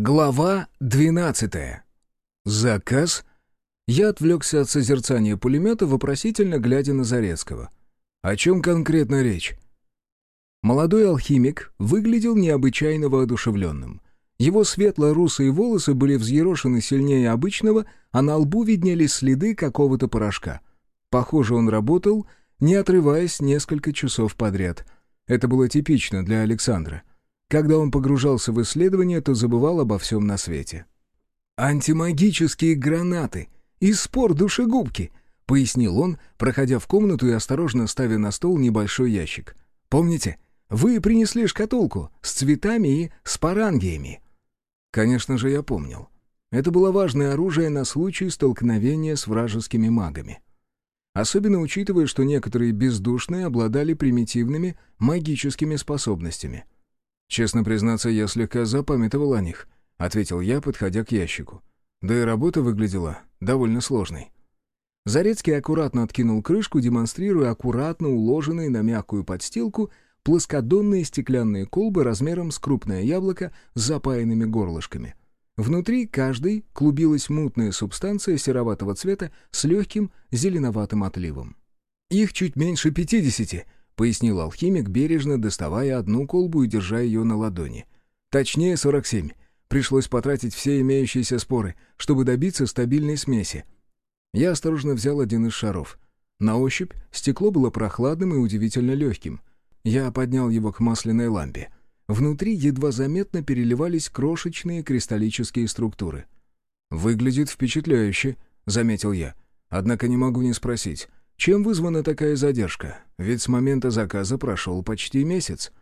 Глава 12. Заказ. Я отвлекся от созерцания пулемета, вопросительно глядя на Зарецкого. О чем конкретно речь? Молодой алхимик выглядел необычайно воодушевленным. Его светло-русые волосы были взъерошены сильнее обычного, а на лбу виднелись следы какого-то порошка. Похоже, он работал, не отрываясь несколько часов подряд. Это было типично для Александра. Когда он погружался в исследование, то забывал обо всем на свете. «Антимагические гранаты! Из спор душегубки!» — пояснил он, проходя в комнату и осторожно ставя на стол небольшой ящик. «Помните, вы принесли шкатулку с цветами и спарангиями?» Конечно же, я помнил. Это было важное оружие на случай столкновения с вражескими магами. Особенно учитывая, что некоторые бездушные обладали примитивными магическими способностями — «Честно признаться, я слегка запамятовал о них», — ответил я, подходя к ящику. Да и работа выглядела довольно сложной. Зарецкий аккуратно откинул крышку, демонстрируя аккуратно уложенные на мягкую подстилку плоскодонные стеклянные колбы размером с крупное яблоко с запаянными горлышками. Внутри каждой клубилась мутная субстанция сероватого цвета с легким зеленоватым отливом. «Их чуть меньше пятидесяти», пояснил алхимик, бережно доставая одну колбу и держа ее на ладони. «Точнее, 47. Пришлось потратить все имеющиеся споры, чтобы добиться стабильной смеси». Я осторожно взял один из шаров. На ощупь стекло было прохладным и удивительно легким. Я поднял его к масляной лампе. Внутри едва заметно переливались крошечные кристаллические структуры. «Выглядит впечатляюще», — заметил я. «Однако не могу не спросить, чем вызвана такая задержка? Ведь с момента заказа прошел почти месяц.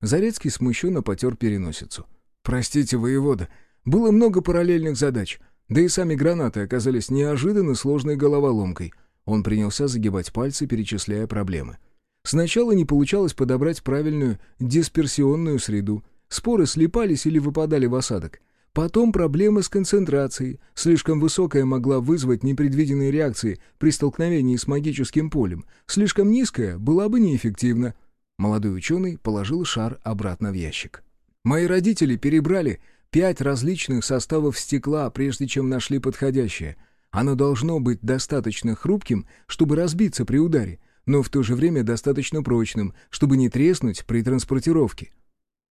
Зарецкий смущенно потер переносицу. «Простите, воевода, было много параллельных задач, да и сами гранаты оказались неожиданно сложной головоломкой». Он принялся загибать пальцы, перечисляя проблемы. Сначала не получалось подобрать правильную дисперсионную среду. Споры слипались или выпадали в осадок. Потом проблемы с концентрацией. Слишком высокая могла вызвать непредвиденные реакции при столкновении с магическим полем. Слишком низкая была бы неэффективна. Молодой ученый положил шар обратно в ящик. «Мои родители перебрали пять различных составов стекла, прежде чем нашли подходящее. Оно должно быть достаточно хрупким, чтобы разбиться при ударе, но в то же время достаточно прочным, чтобы не треснуть при транспортировке».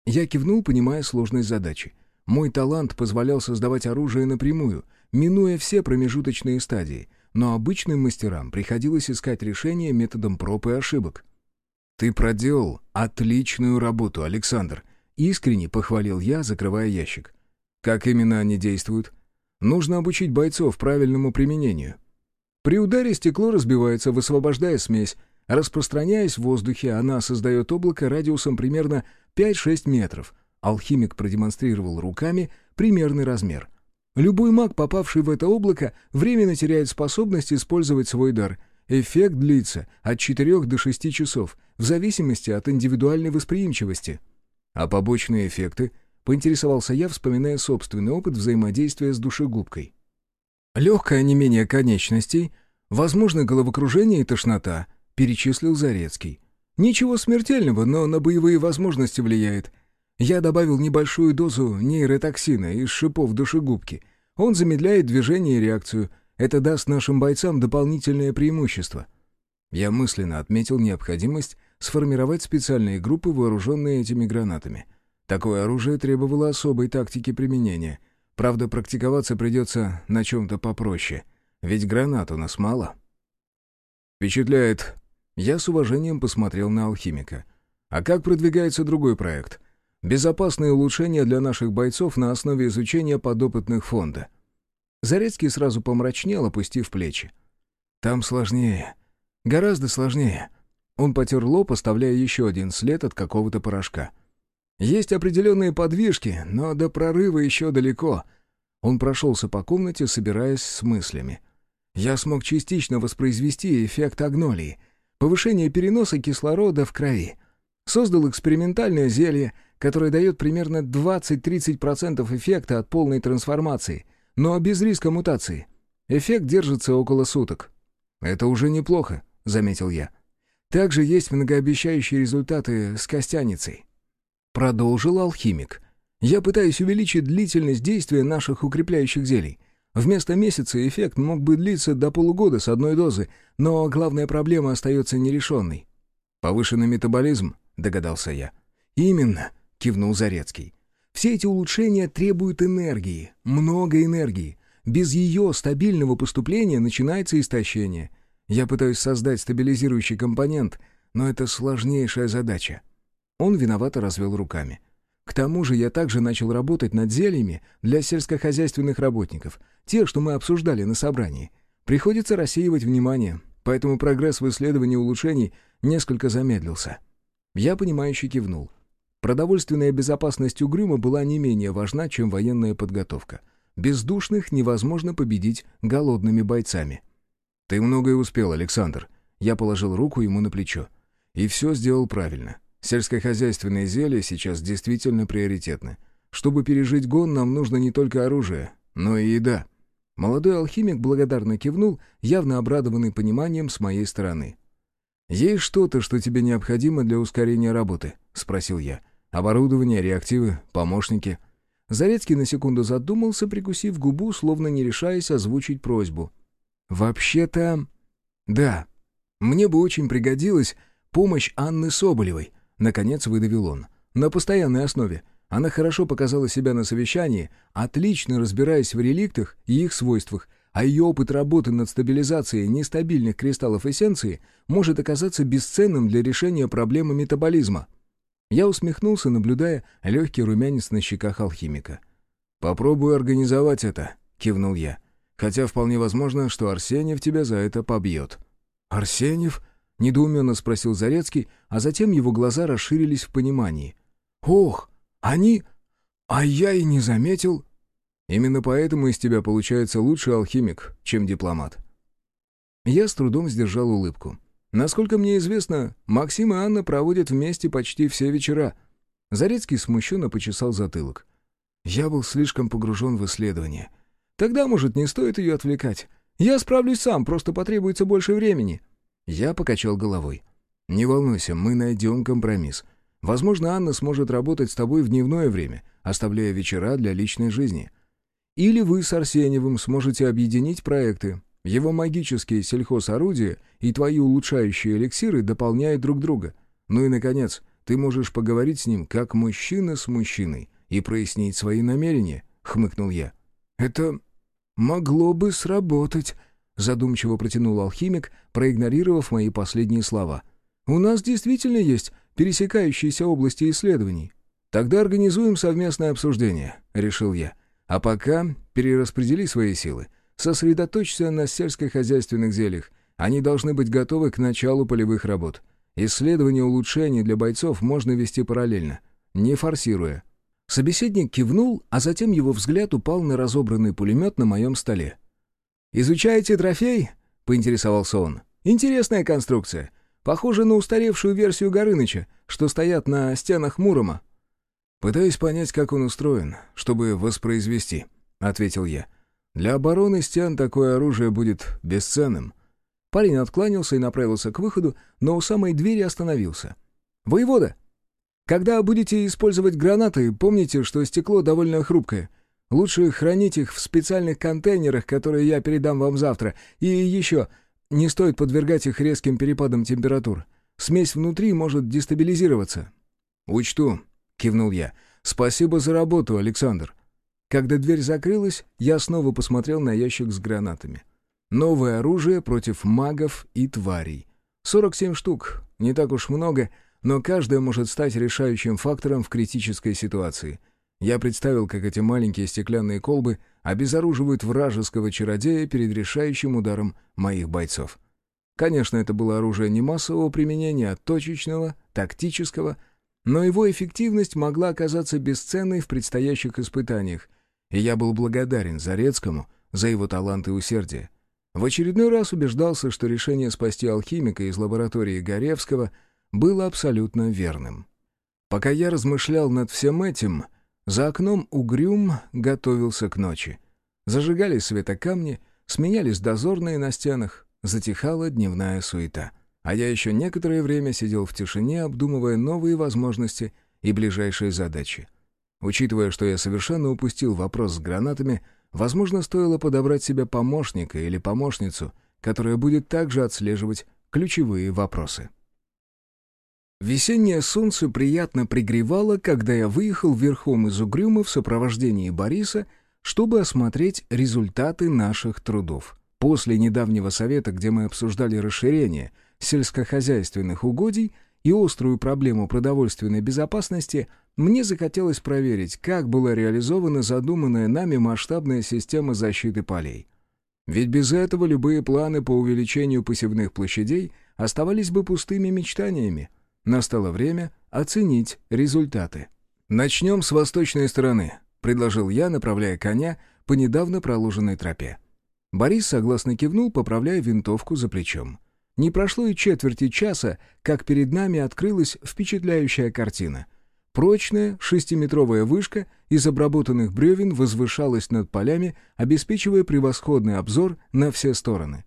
Я кивнул, понимая сложность задачи. Мой талант позволял создавать оружие напрямую, минуя все промежуточные стадии, но обычным мастерам приходилось искать решение методом проб и ошибок. «Ты проделал отличную работу, Александр», — искренне похвалил я, закрывая ящик. «Как именно они действуют?» «Нужно обучить бойцов правильному применению». При ударе стекло разбивается, высвобождая смесь. Распространяясь в воздухе, она создает облако радиусом примерно 5-6 метров — Алхимик продемонстрировал руками примерный размер. Любой маг, попавший в это облако, временно теряет способность использовать свой дар. Эффект длится от 4 до 6 часов, в зависимости от индивидуальной восприимчивости. А побочные эффекты? Поинтересовался я, вспоминая собственный опыт взаимодействия с душегубкой. Легкое онемение конечностей, возможно, головокружение и тошнота, перечислил Зарецкий. Ничего смертельного, но на боевые возможности влияет — я добавил небольшую дозу нейротоксина из шипов душегубки. Он замедляет движение и реакцию. Это даст нашим бойцам дополнительное преимущество. Я мысленно отметил необходимость сформировать специальные группы, вооруженные этими гранатами. Такое оружие требовало особой тактики применения. Правда, практиковаться придется на чем-то попроще, ведь гранат у нас мало. Впечатляет. Я с уважением посмотрел на алхимика. А как продвигается другой проект? Безопасные улучшения для наших бойцов на основе изучения подопытных фонда. Зарецкий сразу помрачнел, опустив плечи. Там сложнее. Гораздо сложнее. Он потер лоб, оставляя еще один след от какого-то порошка. Есть определенные подвижки, но до прорыва еще далеко. Он прошелся по комнате, собираясь с мыслями. Я смог частично воспроизвести эффект агнолии, повышение переноса кислорода в крови. Создал экспериментальное зелье, которое дает примерно 20-30% эффекта от полной трансформации, но без риска мутации. Эффект держится около суток. «Это уже неплохо», — заметил я. «Также есть многообещающие результаты с костяницей». Продолжил алхимик. Я пытаюсь увеличить длительность действия наших укрепляющих зелий. Вместо месяца эффект мог бы длиться до полугода с одной дозы, но главная проблема остается нерешенной. «Повышенный метаболизм», — догадался я. «Именно», — кивнул Зарецкий. «Все эти улучшения требуют энергии, много энергии. Без ее стабильного поступления начинается истощение. Я пытаюсь создать стабилизирующий компонент, но это сложнейшая задача». Он виновато развел руками. К тому же я также начал работать над зельями для сельскохозяйственных работников, те, что мы обсуждали на собрании. Приходится рассеивать внимание, поэтому прогресс в исследовании улучшений несколько замедлился. Я, понимающе кивнул. Продовольственная безопасность Угрюма была не менее важна, чем военная подготовка. Бездушных невозможно победить голодными бойцами. «Ты многое успел, Александр». Я положил руку ему на плечо. «И все сделал правильно. Сельскохозяйственные зелья сейчас действительно приоритетны. Чтобы пережить гон, нам нужно не только оружие, но и еда». Молодой алхимик благодарно кивнул, явно обрадованный пониманием с моей стороны. «Есть что-то, что тебе необходимо для ускорения работы?» — спросил я. «Оборудование, реактивы, помощники». Зарецкий на секунду задумался, прикусив губу, словно не решаясь озвучить просьбу. «Вообще-то... да. Мне бы очень пригодилась помощь Анны Соболевой. Наконец выдавил он. «На постоянной основе. Она хорошо показала себя на совещании, отлично разбираясь в реликтах и их свойствах, а ее опыт работы над стабилизацией нестабильных кристаллов эссенции может оказаться бесценным для решения проблемы метаболизма». Я усмехнулся, наблюдая легкий румянец на щеках алхимика. «Попробую организовать это», — кивнул я. «Хотя вполне возможно, что Арсеньев тебя за это побьет». «Арсеньев?» — недоуменно спросил Зарецкий, а затем его глаза расширились в понимании. «Ох, они... А я и не заметил...» «Именно поэтому из тебя получается лучший алхимик, чем дипломат». Я с трудом сдержал улыбку. Насколько мне известно, Максим и Анна проводят вместе почти все вечера. Зарецкий смущенно почесал затылок. Я был слишком погружен в исследование. Тогда, может, не стоит ее отвлекать. Я справлюсь сам, просто потребуется больше времени. Я покачал головой. «Не волнуйся, мы найдем компромисс. Возможно, Анна сможет работать с тобой в дневное время, оставляя вечера для личной жизни. Или вы с Арсеньевым сможете объединить проекты. Его магические сельхозорудия и твои улучшающие эликсиры дополняют друг друга. Ну и, наконец, ты можешь поговорить с ним как мужчина с мужчиной и прояснить свои намерения», — хмыкнул я. «Это могло бы сработать», задумчиво протянул алхимик, проигнорировав мои последние слова. «У нас действительно есть пересекающиеся области исследований. Тогда организуем совместное обсуждение», — решил я. «А пока перераспредели свои силы. Сосредоточься на сельскохозяйственных зельях. Они должны быть готовы к началу полевых работ. Исследование улучшений для бойцов можно вести параллельно, не форсируя». Собеседник кивнул, а затем его взгляд упал на разобранный пулемет на моем столе. «Изучаете трофей?» — поинтересовался он. «Интересная конструкция. Похоже на устаревшую версию Горыныча, что стоят на стенах Мурома». «Пытаюсь понять, как он устроен, чтобы воспроизвести», — ответил я. «Для обороны стен такое оружие будет бесценным». Парень откланялся и направился к выходу, но у самой двери остановился. «Воевода, когда будете использовать гранаты, помните, что стекло довольно хрупкое. Лучше хранить их в специальных контейнерах, которые я передам вам завтра. И еще, не стоит подвергать их резким перепадам температур. Смесь внутри может дестабилизироваться». «Учту», — кивнул я. «Спасибо за работу, Александр». Когда дверь закрылась, я снова посмотрел на ящик с гранатами. Новое оружие против магов и тварей. 47 штук, не так уж много, но каждая может стать решающим фактором в критической ситуации — я представил, как эти маленькие стеклянные колбы обезоруживают вражеского чародея перед решающим ударом моих бойцов. Конечно, это было оружие не массового применения, а точечного, тактического, но его эффективность могла оказаться бесценной в предстоящих испытаниях, и я был благодарен Зарецкому за его талант и усердие. В очередной раз убеждался, что решение спасти алхимика из лаборатории Горевского было абсолютно верным. Пока я размышлял над всем этим, за окном угрюм готовился к ночи. Зажигались светокамни, сменялись дозорные на стенах, затихала дневная суета. А я еще некоторое время сидел в тишине, обдумывая новые возможности и ближайшие задачи. Учитывая, что я совершенно упустил вопрос с гранатами, возможно, стоило подобрать себе помощника или помощницу, которая будет также отслеживать ключевые вопросы. Весеннее солнце приятно пригревало, когда я выехал верхом из Угрюма в сопровождении Бориса, чтобы осмотреть результаты наших трудов. После недавнего совета, где мы обсуждали расширение сельскохозяйственных угодий и острую проблему продовольственной безопасности, мне захотелось проверить, как была реализована задуманная нами масштабная система защиты полей. Ведь без этого любые планы по увеличению посевных площадей оставались бы пустыми мечтаниями. Настало время оценить результаты. «Начнем с восточной стороны», — предложил я, направляя коня по недавно проложенной тропе. Борис согласно кивнул, поправляя винтовку за плечом. Не прошло и четверти часа, как перед нами открылась впечатляющая картина. Прочная шестиметровая вышка из обработанных бревен возвышалась над полями, обеспечивая превосходный обзор на все стороны.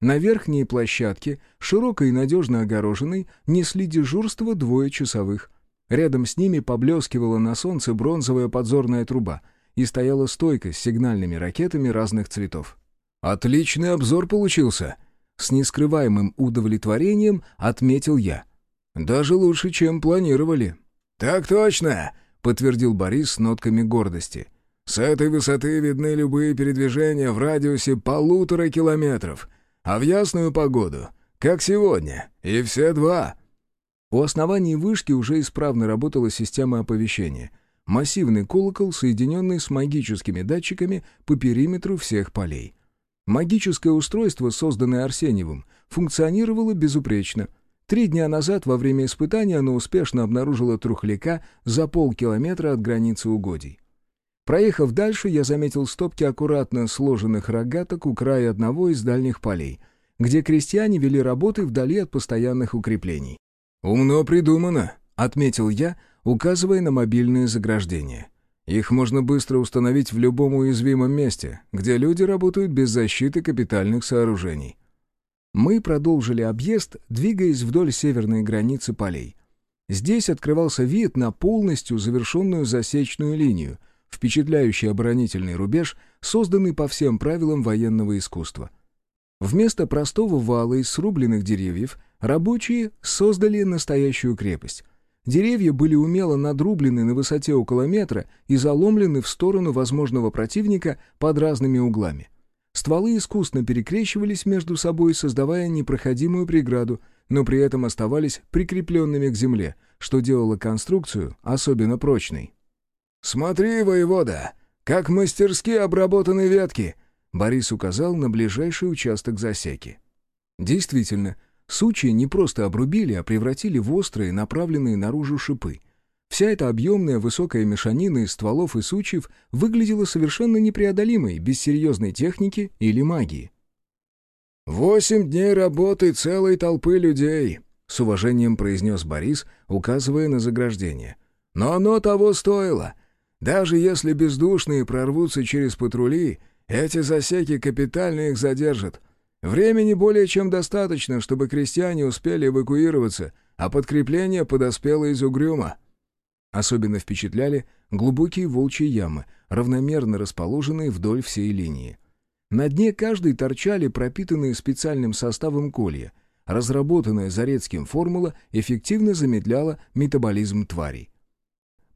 На верхней площадке, широкой и надежно огороженной, несли дежурство двое часовых. Рядом с ними поблескивала на солнце бронзовая подзорная труба и стояла стойка с сигнальными ракетами разных цветов. «Отличный обзор получился!» С нескрываемым удовлетворением отметил я. «Даже лучше, чем планировали». «Так точно!» — подтвердил Борис с нотками гордости. «С этой высоты видны любые передвижения в радиусе полутора километров, а в ясную погоду, как сегодня, и все два». У основания вышки уже исправно работала система оповещения. Массивный колокол, соединенный с магическими датчиками по периметру всех полей. Магическое устройство, созданное Арсеньевым, функционировало безупречно. Три дня назад во время испытания оно успешно обнаружило трухляка за полкилометра от границы угодий. Проехав дальше, я заметил стопки аккуратно сложенных рогаток у края одного из дальних полей, где крестьяне вели работы вдали от постоянных укреплений. «Умно придумано», — отметил я, указывая на мобильные заграждения. Их можно быстро установить в любом уязвимом месте, где люди работают без защиты капитальных сооружений. Мы продолжили объезд, двигаясь вдоль северной границы полей. Здесь открывался вид на полностью завершенную засечную линию, впечатляющий оборонительный рубеж, созданный по всем правилам военного искусства. Вместо простого вала из срубленных деревьев рабочие создали настоящую крепость, Деревья были умело надрублены на высоте около метра и заломлены в сторону возможного противника под разными углами. Стволы искусно перекрещивались между собой, создавая непроходимую преграду, но при этом оставались прикрепленными к земле, что делало конструкцию особенно прочной. «Смотри, воевода, как мастерски обработаны ветки!» Борис указал на ближайший участок засеки. Действительно, Сучья не просто обрубили, а превратили в острые, направленные наружу шипы. Вся эта объемная высокая мешанина из стволов и сучьев выглядела совершенно непреодолимой, без серьезной техники или магии. «Восемь дней работы целой толпы людей», — с уважением произнес Борис, указывая на заграждение. «Но оно того стоило. Даже если бездушные прорвутся через патрули, эти засеки капитально их задержат. Времени более чем достаточно, чтобы крестьяне успели эвакуироваться, а подкрепление подоспело из Угрюма. Особенно впечатляли глубокие волчьи ямы, равномерно расположенные вдоль всей линии. На дне каждой торчали пропитанные специальным составом колья. Разработанная Зарецким формула эффективно замедляла метаболизм тварей.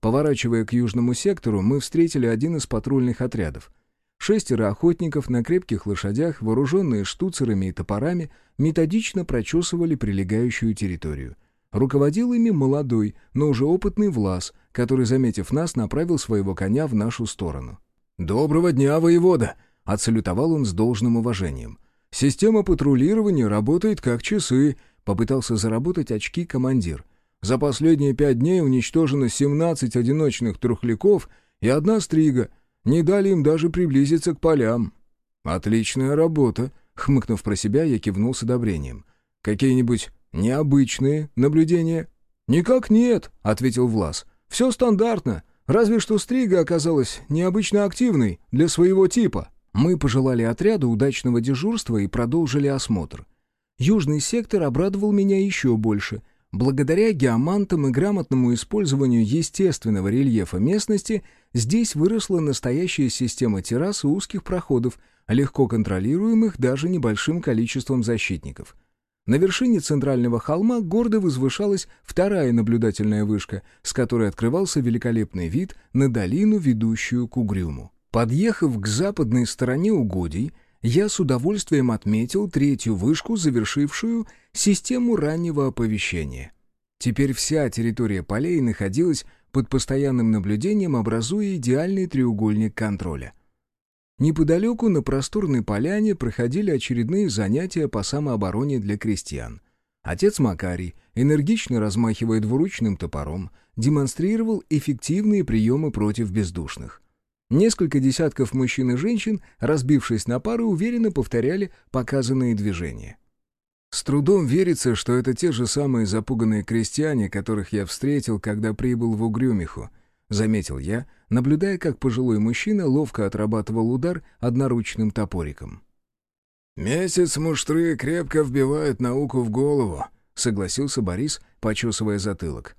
Поворачивая к южному сектору, мы встретили один из патрульных отрядов. Шестеро охотников на крепких лошадях, вооруженные штуцерами и топорами, методично прочесывали прилегающую территорию. Руководил ими молодой, но уже опытный Влас, который, заметив нас, направил своего коня в нашу сторону. «Доброго дня, воевода!» — отсалютовал он с должным уважением. «Система патрулирования работает как часы», — попытался заработать очки командир. «За последние пять дней уничтожено 17 одиночных трухляков и одна стрига, не дали им даже приблизиться к полям. «Отличная работа», — хмыкнув про себя, я кивнул с одобрением. «Какие-нибудь необычные наблюдения?» «Никак нет», — ответил Влас. «Все стандартно, разве что стрига оказалась необычно активной для своего типа». Мы пожелали отряду удачного дежурства и продолжили осмотр. Южный сектор обрадовал меня еще больше. Благодаря геомантам и грамотному использованию естественного рельефа местности здесь выросла настоящая система террас и узких проходов, легко контролируемых даже небольшим количеством защитников. На вершине центрального холма гордо возвышалась вторая наблюдательная вышка, с которой открывался великолепный вид на долину, ведущую к Угрюму. Подъехав к западной стороне угодий, я с удовольствием отметил третью вышку, завершившую систему раннего оповещения. Теперь вся территория полей находилась под постоянным наблюдением, образуя идеальный треугольник контроля. Неподалеку на просторной поляне проходили очередные занятия по самообороне для крестьян. Отец Макарий, энергично размахивая двуручным топором, демонстрировал эффективные приемы против бездушных. Несколько десятков мужчин и женщин, разбившись на пары, уверенно повторяли показанные движения. С трудом верится, что это те же самые запуганные крестьяне, которых я встретил, когда прибыл в Угрюмиху, заметил я, наблюдая, как пожилой мужчина ловко отрабатывал удар одноручным топориком. «Месяц муштры крепко вбивают науку в голову», — согласился Борис, почесывая затылок.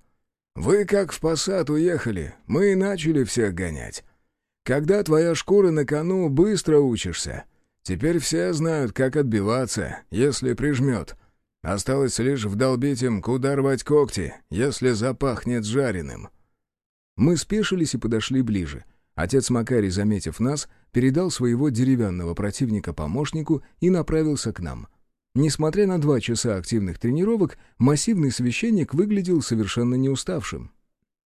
«Вы как в посад уехали, мы и начали всех гонять. Когда твоя шкура на кону, быстро учишься. Теперь все знают, как отбиваться, если прижмет. Осталось лишь вдолбить им, куда рвать когти, если запахнет жареным». Мы спешились и подошли ближе. Отец Макарий, заметив нас, передал своего деревянного противника помощнику и направился к нам. Несмотря на два часа активных тренировок, массивный священник выглядел совершенно неуставшим.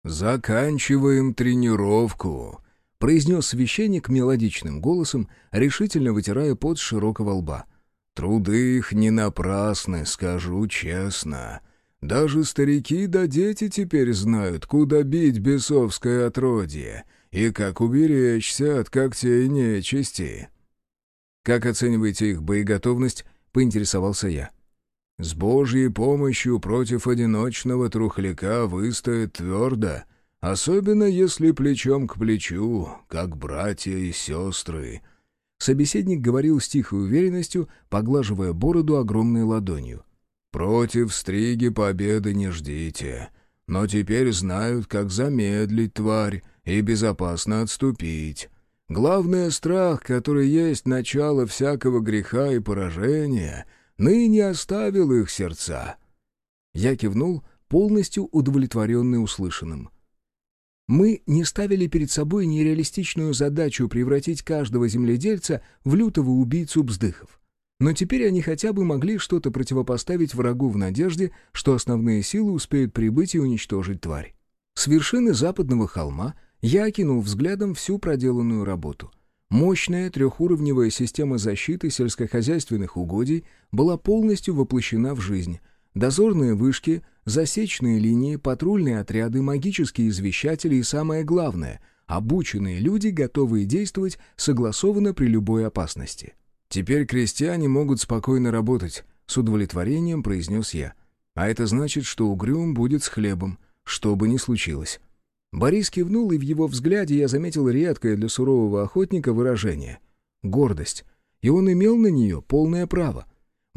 «Заканчиваем тренировку», — произнес священник мелодичным голосом, решительно вытирая пот с широкого лба. «Труды их не напрасны, скажу честно. Даже старики да дети теперь знают, куда бить бесовское отродье и как уберечься от когтей нечисти». «Как оцениваете их боеготовность?» — поинтересовался я. «С Божьей помощью против одиночного трухляка выстоят твердо», Особенно если плечом к плечу, как братья и сестры». Собеседник говорил с тихой уверенностью, поглаживая бороду огромной ладонью. «Против стриги победы не ждите, но теперь знают, как замедлить тварь и безопасно отступить. Главный страх, который есть начало всякого греха и поражения, ныне оставил их сердца». Я кивнул, полностью удовлетворенный услышанным. Мы не ставили перед собой нереалистичную задачу превратить каждого земледельца в лютого убийцу бздыхов. Но теперь они хотя бы могли что-то противопоставить врагу в надежде, что основные силы успеют прибыть и уничтожить тварь. С вершины западного холма я окинул взглядом всю проделанную работу. Мощная трехуровневая система защиты сельскохозяйственных угодий была полностью воплощена в жизнь. Дозорные вышки — Засечные линии, патрульные отряды, магические извещатели и, самое главное, обученные люди, готовые действовать согласованно при любой опасности. «Теперь крестьяне могут спокойно работать», — с удовлетворением произнес я. «А это значит, что угрюм будет с хлебом, что бы ни случилось». Борис кивнул, и в его взгляде я заметил редкое для сурового охотника выражение — гордость. И он имел на нее полное право —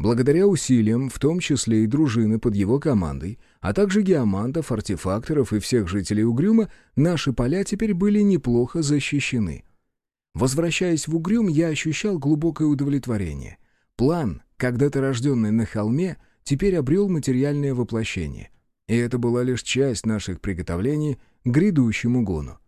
Благодаря усилиям, в том числе и дружины под его командой, а также геомантов, артефакторов и всех жителей Угрюма, наши поля теперь были неплохо защищены. Возвращаясь в Угрюм, я ощущал глубокое удовлетворение. План, когда-то рожденный на холме, теперь обрел материальное воплощение. И это была лишь часть наших приготовлений к грядущему гону.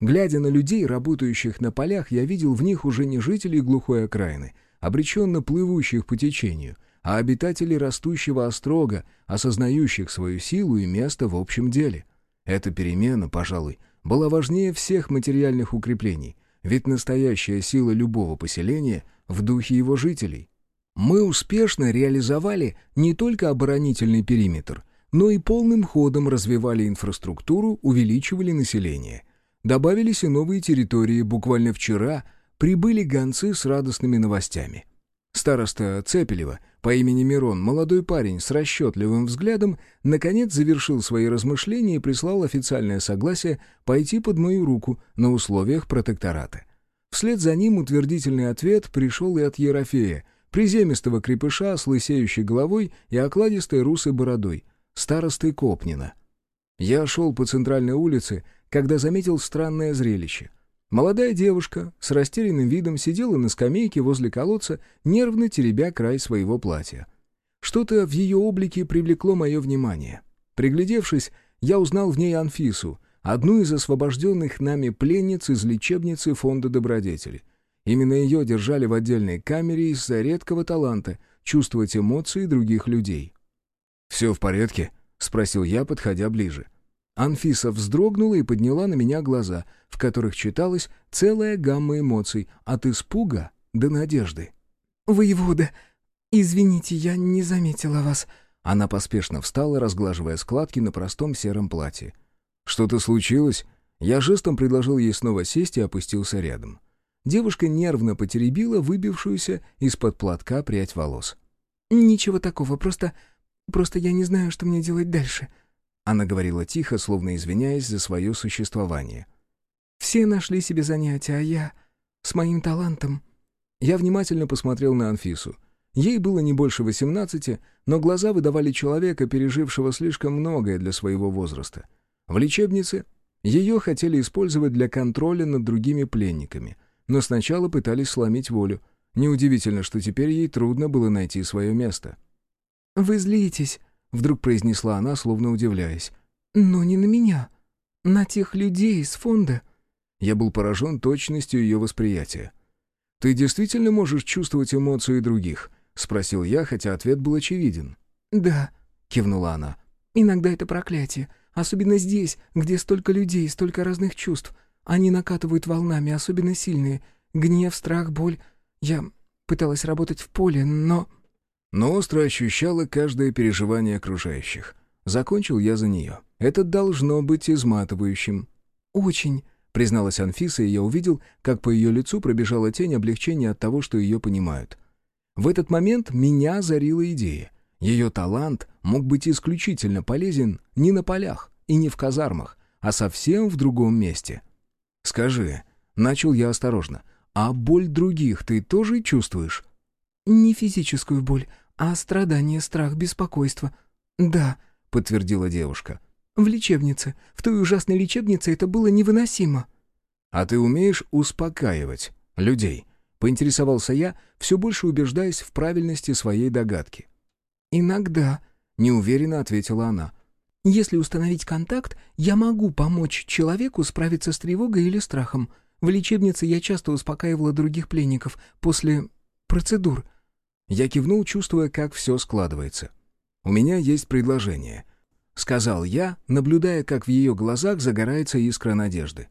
Глядя на людей, работающих на полях, я видел в них уже не жителей глухой окраины — обреченно плывущих по течению, а обитателей растущего острога, осознающих свою силу и место в общем деле. Эта перемена, пожалуй, была важнее всех материальных укреплений, ведь настоящая сила любого поселения в духе его жителей. Мы успешно реализовали не только оборонительный периметр, но и полным ходом развивали инфраструктуру, увеличивали население. Добавились и новые территории, буквально вчера прибыли гонцы с радостными новостями. Староста Цепелева по имени Мирон, молодой парень с расчетливым взглядом, наконец завершил свои размышления и прислал официальное согласие пойти под мою руку на условиях протектората. Вслед за ним утвердительный ответ пришел и от Ерофея, приземистого крепыша с лысеющей головой и окладистой русой бородой. старосты Копнина. Я шел по центральной улице, когда заметил странное зрелище. Молодая девушка с растерянным видом сидела на скамейке возле колодца, нервно теребя край своего платья. Что-то в ее облике привлекло мое внимание. Приглядевшись, я узнал в ней Анфису, одну из освобожденных нами пленниц из лечебницы фонда добродетели. Именно ее держали в отдельной камере из-за редкого таланта чувствовать эмоции других людей. «Все в порядке?» — спросил я, подходя ближе. Анфиса вздрогнула и подняла на меня глаза, в которых читалась целая гамма эмоций, от испуга до надежды. «Воевода, извините, я не заметила вас». Она поспешно встала, разглаживая складки на простом сером платье. «Что-то случилось?» Я жестом предложил ей снова сесть и опустился рядом. Девушка нервно потеребила выбившуюся из-под платка прядь волос. «Ничего такого, просто... просто я не знаю, что мне делать дальше». Она говорила тихо, словно извиняясь за свое существование. «Все нашли себе занятия, а я... с моим талантом...» Я внимательно посмотрел на Анфису. Ей было не больше восемнадцати, но глаза выдавали человека, пережившего слишком многое для своего возраста. В лечебнице ее хотели использовать для контроля над другими пленниками, но сначала пытались сломить волю. Неудивительно, что теперь ей трудно было найти свое место. «Вы злитесь», — вдруг произнесла она, словно удивляясь. «Но не на меня. На тех людей из фонда». Я был поражен точностью ее восприятия. «Ты действительно можешь чувствовать эмоции других?» — спросил я, хотя ответ был очевиден. «Да», — кивнула она. «Иногда это проклятие. Особенно здесь, где столько людей, столько разных чувств. Они накатывают волнами, особенно сильные. Гнев, страх, боль. Я пыталась работать в поле, но...» Но остро ощущала каждое переживание окружающих. Закончил я за нее. Это должно быть изматывающим. «Очень», — призналась Анфиса, и я увидел, как по ее лицу пробежала тень облегчения от того, что ее понимают. В этот момент меня озарила идея. Ее талант мог быть исключительно полезен не на полях и не в казармах, а совсем в другом месте. «Скажи», — начал я осторожно, — «а боль других ты тоже чувствуешь?» «Не физическую боль, а страдание, страх, беспокойство. Да», — подтвердила девушка. «В лечебнице. В той ужасной лечебнице это было невыносимо». «А ты умеешь успокаивать людей?» — поинтересовался я, все больше убеждаясь в правильности своей догадки. «Иногда», — неуверенно ответила она. «Если установить контакт, я могу помочь человеку справиться с тревогой или страхом. В лечебнице я часто успокаивала других пленников после процедур». Я кивнул, чувствуя, как все складывается. «У меня есть предложение», — сказал я, наблюдая, как в ее глазах загорается искра надежды.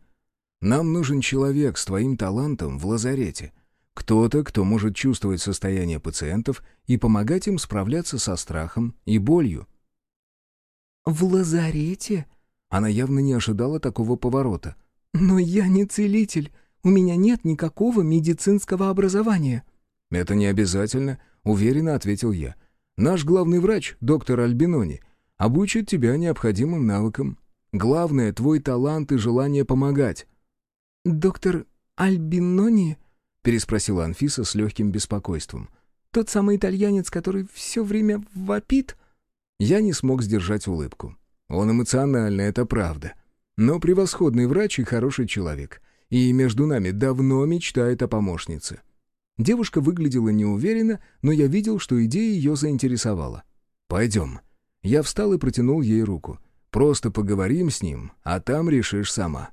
«Нам нужен человек с твоим талантом в лазарете. Кто-то, кто может чувствовать состояние пациентов и помогать им справляться со страхом и болью. «В лазарете?» Она явно не ожидала такого поворота. «Но я не целитель. У меня нет никакого медицинского образования». «Это не обязательно», — уверенно ответил я. «Наш главный врач, доктор Альбинони, обучит тебя необходимым навыкам. Главное — твой талант и желание помогать». «Доктор Альбинони?» переспросила Анфиса с легким беспокойством. «Тот самый итальянец, который все время вопит?» Я не смог сдержать улыбку. Он эмоциональный, это правда. Но превосходный врач и хороший человек. И между нами давно мечтает о помощнице. Девушка выглядела неуверенно, но я видел, что идея ее заинтересовала. «Пойдем». Я встал и протянул ей руку. «Просто поговорим с ним, а там решишь сама».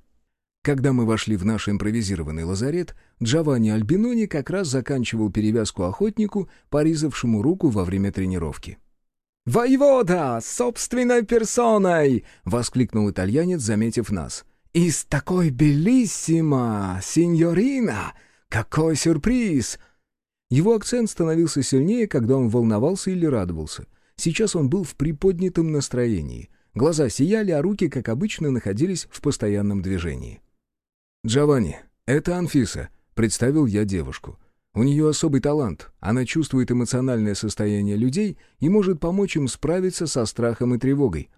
Когда мы вошли в наш импровизированный лазарет, Джованни Альбинони как раз заканчивал перевязку охотнику, порезавшему руку во время тренировки. «Воевода! Собственной персоной!» — воскликнул итальянец, заметив нас. «Из такой белиссимо, синьорина! Какой сюрприз!» Его акцент становился сильнее, когда он волновался или радовался. Сейчас он был в приподнятом настроении. Глаза сияли, а руки, как обычно, находились в постоянном движении. «Джованни, это Анфиса», — представил я девушку. «У нее особый талант. Она чувствует эмоциональное состояние людей и может помочь им справиться со страхом и тревогой».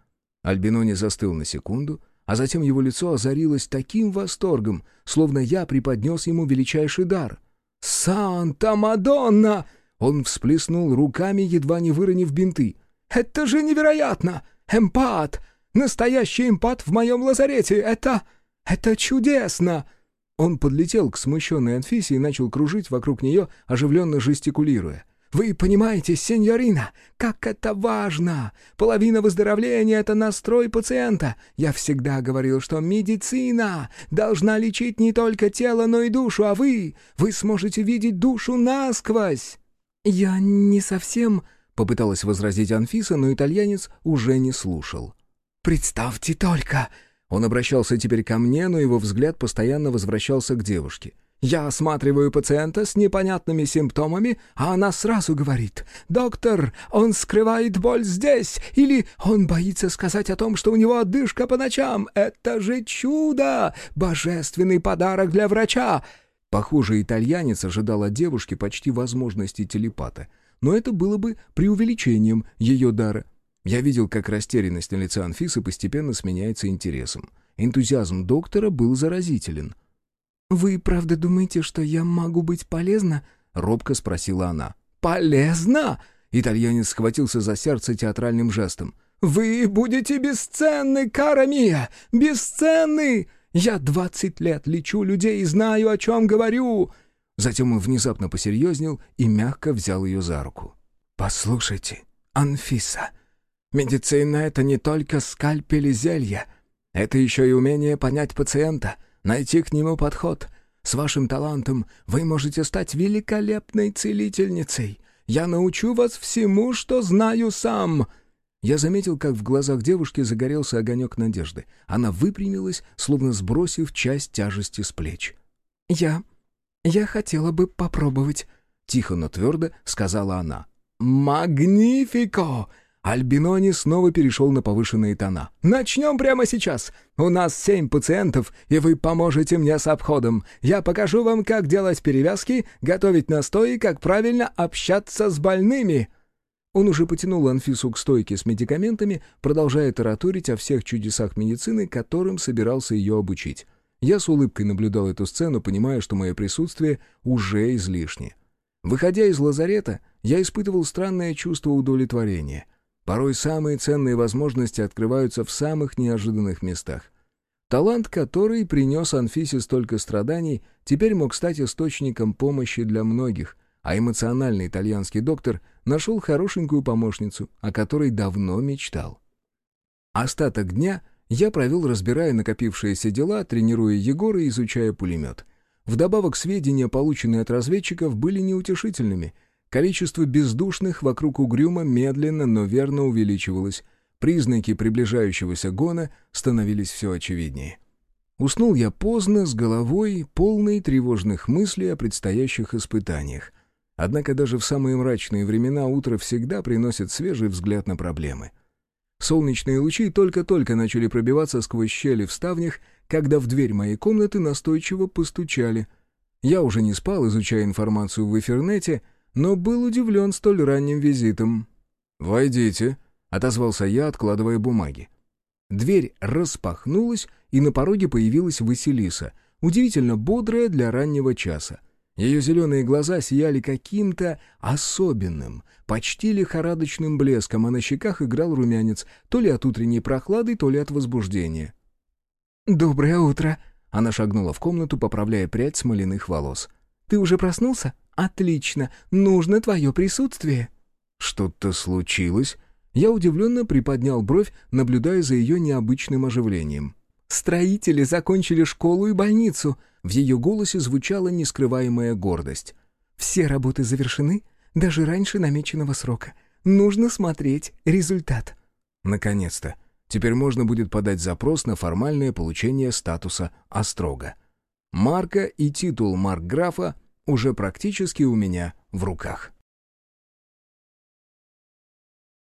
Альбинони застыл на секунду, а затем его лицо озарилось таким восторгом, словно я преподнес ему величайший дар. «Санта Мадонна!» Он всплеснул руками, едва не выронив бинты. «Это же невероятно! Эмпат! Настоящий эмпат в моем лазарете! Это... это чудесно!» Он подлетел к смущенной Анфисе и начал кружить вокруг нее, оживленно жестикулируя. «Вы понимаете, сеньорина, как это важно! Половина выздоровления — это настрой пациента. Я всегда говорил, что медицина должна лечить не только тело, но и душу, а вы... вы сможете видеть душу насквозь!» «Я не совсем...» — попыталась возразить Анфиса, но итальянец уже не слушал. «Представьте только!» Он обращался теперь ко мне, но его взгляд постоянно возвращался к девушке. Я осматриваю пациента с непонятными симптомами, а она сразу говорит, «Доктор, он скрывает боль здесь!» или «Он боится сказать о том, что у него одышка по ночам!» Это же чудо! Божественный подарок для врача! Похоже, итальянец ожидал от девушки почти возможности телепата. Но это было бы преувеличением ее дара. Я видел, как растерянность на лице Анфисы постепенно сменяется интересом. Энтузиазм доктора был заразителен — «Вы правда думаете, что я могу быть полезна?» — робко спросила она. «Полезна?» — итальянец схватился за сердце театральным жестом. «Вы будете бесценны, кара мия! Бесценны! Я двадцать лет лечу людей и знаю, о чем говорю!» Затем он внезапно посерьезнел и мягко взял ее за руку. «Послушайте, Анфиса, медицина — это не только скальпель и зелья. Это еще и умение понять пациента — найти к нему подход. С вашим талантом вы можете стать великолепной целительницей. Я научу вас всему, что знаю сам». Я заметил, как в глазах девушки загорелся огонек надежды. Она выпрямилась, словно сбросив часть тяжести с плеч. «Я... я хотела бы попробовать», — тихо, но твердо сказала она. «Магнифико!» Альбинони снова перешел на повышенные тона. «Начнем прямо сейчас. У нас семь пациентов, и вы поможете мне с обходом. Я покажу вам, как делать перевязки, готовить настои, как правильно общаться с больными». Он уже потянул Анфису к стойке с медикаментами, продолжая тараторить о всех чудесах медицины, которым собирался ее обучить. Я с улыбкой наблюдал эту сцену, понимая, что мое присутствие уже излишне. Выходя из лазарета, я испытывал странное чувство удовлетворения — Порой самые ценные возможности открываются в самых неожиданных местах. Талант, который принес Анфисе столько страданий, теперь мог стать источником помощи для многих, а эмоциональный итальянский доктор нашел хорошенькую помощницу, о которой давно мечтал. Остаток дня я провел, разбирая накопившиеся дела, тренируя Егора и изучая пулемет. Вдобавок, сведения, полученные от разведчиков, были неутешительными — Количество бездушных вокруг угрюма медленно, но верно увеличивалось. Признаки приближающегося гона становились все очевиднее. Уснул я поздно, с головой, полной тревожных мыслей о предстоящих испытаниях. Однако даже в самые мрачные времена утро всегда приносит свежий взгляд на проблемы. Солнечные лучи только-только начали пробиваться сквозь щели в ставнях, когда в дверь моей комнаты настойчиво постучали. Я уже не спал, изучая информацию в эфирнете, но был удивлен столь ранним визитом. «Войдите», — отозвался я, откладывая бумаги. Дверь распахнулась, и на пороге появилась Василиса, удивительно бодрая для раннего часа. Ее зеленые глаза сияли каким-то особенным, почти лихорадочным блеском, а на щеках играл румянец, то ли от утренней прохлады, то ли от возбуждения. «Доброе утро!» Она шагнула в комнату, поправляя прядь смоляных волос. «Ты уже проснулся?» «Отлично! Нужно твое присутствие!» «Что-то случилось?» Я удивленно приподнял бровь, наблюдая за ее необычным оживлением. «Строители закончили школу и больницу!» В ее голосе звучала нескрываемая гордость. «Все работы завершены, даже раньше намеченного срока. Нужно смотреть результат». «Наконец-то! Теперь можно будет подать запрос на формальное получение статуса «Острога». Марка и титул маркграфа уже практически у меня в руках.